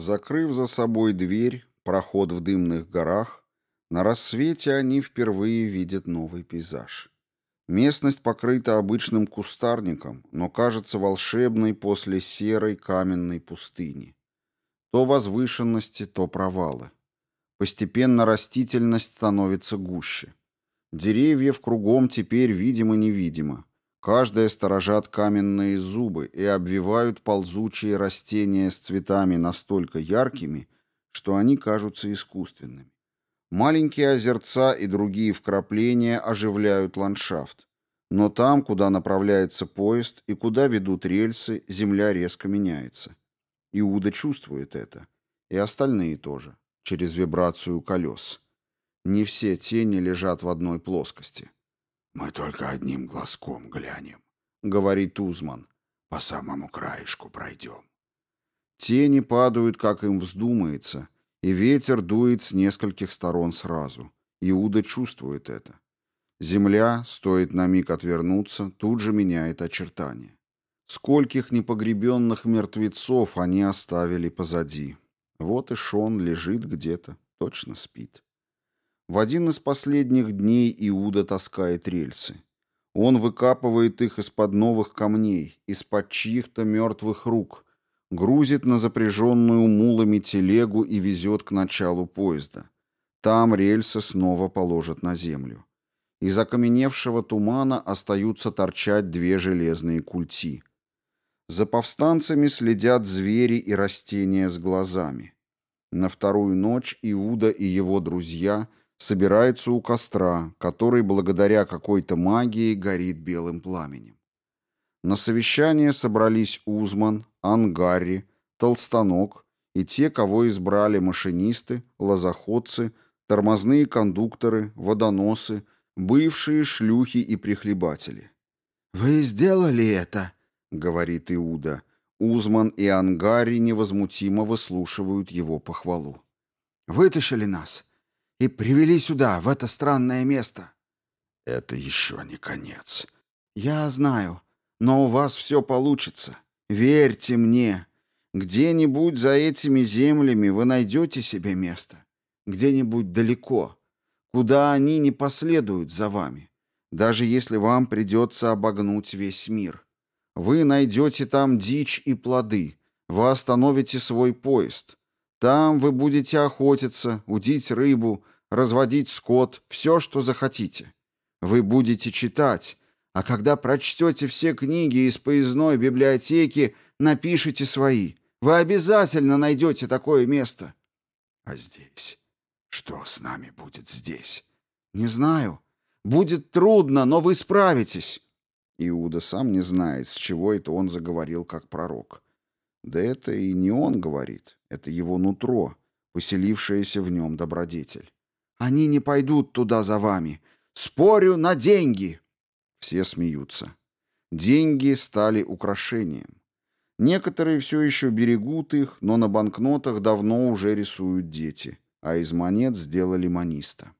Закрыв за собой дверь, проход в дымных горах, на рассвете они впервые видят новый пейзаж. Местность покрыта обычным кустарником, но кажется волшебной после серой каменной пустыни. То возвышенности, то провалы. Постепенно растительность становится гуще. Деревьев кругом теперь видимо-невидимо. Каждая сторожат каменные зубы и обвивают ползучие растения с цветами настолько яркими, что они кажутся искусственными. Маленькие озерца и другие вкрапления оживляют ландшафт. Но там, куда направляется поезд и куда ведут рельсы, земля резко меняется. Иуда чувствует это. И остальные тоже, через вибрацию колес. Не все тени лежат в одной плоскости. «Мы только одним глазком глянем», — говорит Узман. «По самому краешку пройдем». Тени падают, как им вздумается, и ветер дует с нескольких сторон сразу. Иуда чувствует это. Земля, стоит на миг отвернуться, тут же меняет очертания. Скольких непогребенных мертвецов они оставили позади. Вот и Шон лежит где-то, точно спит. В один из последних дней Иуда таскает рельсы. Он выкапывает их из-под новых камней, из-под чьих-то мертвых рук, грузит на запряженную мулами телегу и везет к началу поезда. Там рельсы снова положат на землю. Из окаменевшего тумана остаются торчать две железные культи. За повстанцами следят звери и растения с глазами. На вторую ночь Иуда и его друзья – собирается у костра, который благодаря какой-то магии горит белым пламенем. На совещание собрались Узман, Ангарри, Толстанок и те, кого избрали машинисты, лозоходцы, тормозные кондукторы, водоносы, бывшие шлюхи и прихлебатели. «Вы сделали это», — говорит Иуда. Узман и Ангари невозмутимо выслушивают его похвалу. «Вытащили нас и привели сюда, в это странное место. Это еще не конец. Я знаю, но у вас все получится. Верьте мне. Где-нибудь за этими землями вы найдете себе место. Где-нибудь далеко, куда они не последуют за вами. Даже если вам придется обогнуть весь мир. Вы найдете там дичь и плоды. Вы остановите свой поезд. Там вы будете охотиться, удить рыбу, разводить скот, все, что захотите. Вы будете читать, а когда прочтете все книги из поездной библиотеки, напишите свои. Вы обязательно найдете такое место. А здесь? Что с нами будет здесь? Не знаю. Будет трудно, но вы справитесь. Иуда сам не знает, с чего это он заговорил как пророк. Да это и не он говорит, это его нутро, поселившееся в нем добродетель. Они не пойдут туда за вами. Спорю на деньги. Все смеются. Деньги стали украшением. Некоторые все еще берегут их, но на банкнотах давно уже рисуют дети, а из монет сделали маниста.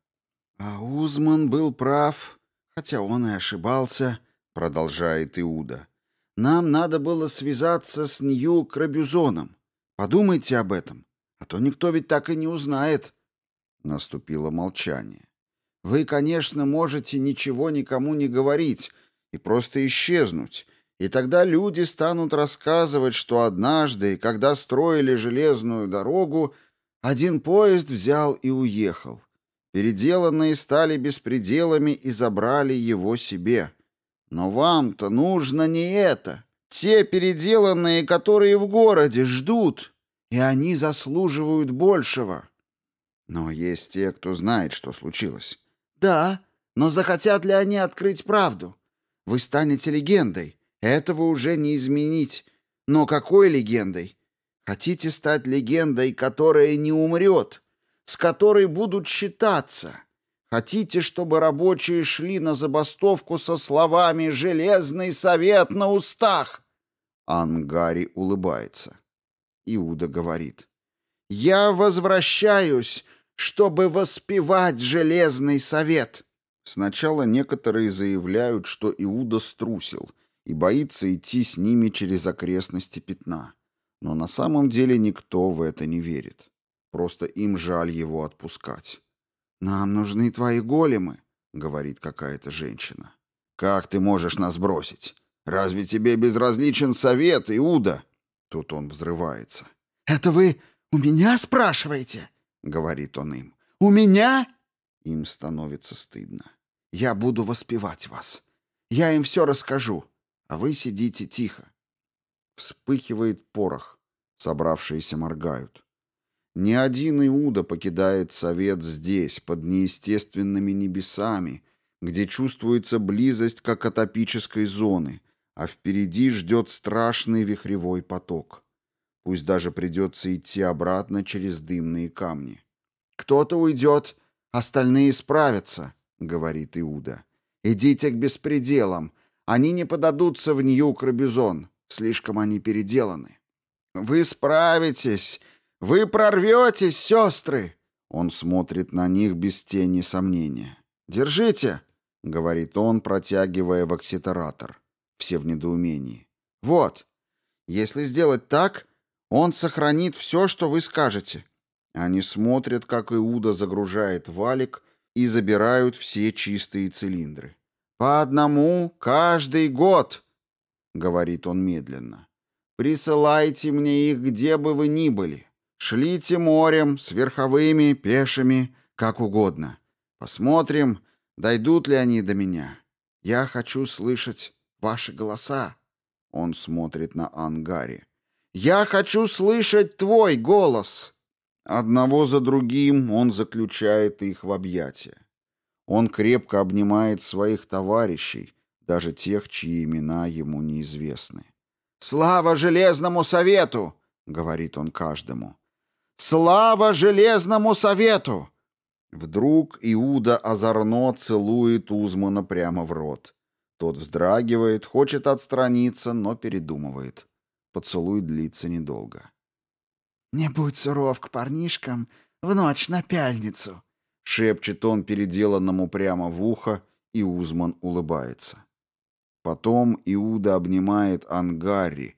А Узман был прав, хотя он и ошибался, продолжает Иуда. Нам надо было связаться с Нью Крабюзоном. Подумайте об этом, а то никто ведь так и не узнает, Наступило молчание. Вы, конечно, можете ничего никому не говорить и просто исчезнуть, и тогда люди станут рассказывать, что однажды, когда строили железную дорогу, один поезд взял и уехал. Переделанные стали беспределами и забрали его себе. Но вам-то нужно не это. Те переделанные, которые в городе, ждут, и они заслуживают большего. Но есть те, кто знает, что случилось. Да, но захотят ли они открыть правду? Вы станете легендой. Этого уже не изменить. Но какой легендой? Хотите стать легендой, которая не умрет, с которой будут считаться? Хотите, чтобы рабочие шли на забастовку со словами «Железный совет» на устах?» Ангари улыбается. Иуда говорит. «Я возвращаюсь чтобы воспевать Железный Совет. Сначала некоторые заявляют, что Иуда струсил и боится идти с ними через окрестности пятна. Но на самом деле никто в это не верит. Просто им жаль его отпускать. «Нам нужны твои големы», — говорит какая-то женщина. «Как ты можешь нас бросить? Разве тебе безразличен совет, Иуда?» Тут он взрывается. «Это вы у меня спрашиваете?» — говорит он им. «У меня?» Им становится стыдно. «Я буду воспевать вас. Я им все расскажу, а вы сидите тихо». Вспыхивает порох. Собравшиеся моргают. Ни один Иуда покидает совет здесь, под неестественными небесами, где чувствуется близость как атопической зоны, а впереди ждет страшный вихревой поток. Пусть даже придется идти обратно через дымные камни. «Кто-то уйдет, остальные справятся», — говорит Иуда. «Идите к беспределам. Они не подадутся в Нью-Крабизон. Слишком они переделаны». «Вы справитесь! Вы прорветесь, сестры!» Он смотрит на них без тени сомнения. «Держите!» — говорит он, протягивая вокситоратор. Все в недоумении. «Вот. Если сделать так, он сохранит все, что вы скажете». Они смотрят, как Иуда загружает валик и забирают все чистые цилиндры. «По одному каждый год», — говорит он медленно. «Присылайте мне их, где бы вы ни были. Шлите морем, с верховыми, пешими, как угодно. Посмотрим, дойдут ли они до меня. Я хочу слышать ваши голоса». Он смотрит на Ангари. Я хочу слышать твой голос!» Одного за другим он заключает их в объятия. Он крепко обнимает своих товарищей, даже тех, чьи имена ему неизвестны. «Слава Железному Совету!» — говорит он каждому. «Слава Железному Совету!» Вдруг Иуда озорно целует Узмана прямо в рот. Тот вздрагивает, хочет отстраниться, но передумывает. Поцелуй длится недолго. «Не будь суров к парнишкам в ночь на пяльницу», — шепчет он переделанному прямо в ухо, и Узман улыбается. Потом Иуда обнимает Ангари,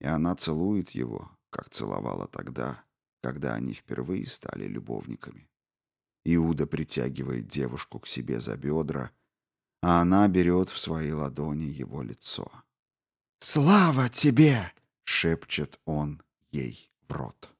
и она целует его, как целовала тогда, когда они впервые стали любовниками. Иуда притягивает девушку к себе за бедра, а она берет в свои ладони его лицо. «Слава тебе!» — шепчет он ей в рот.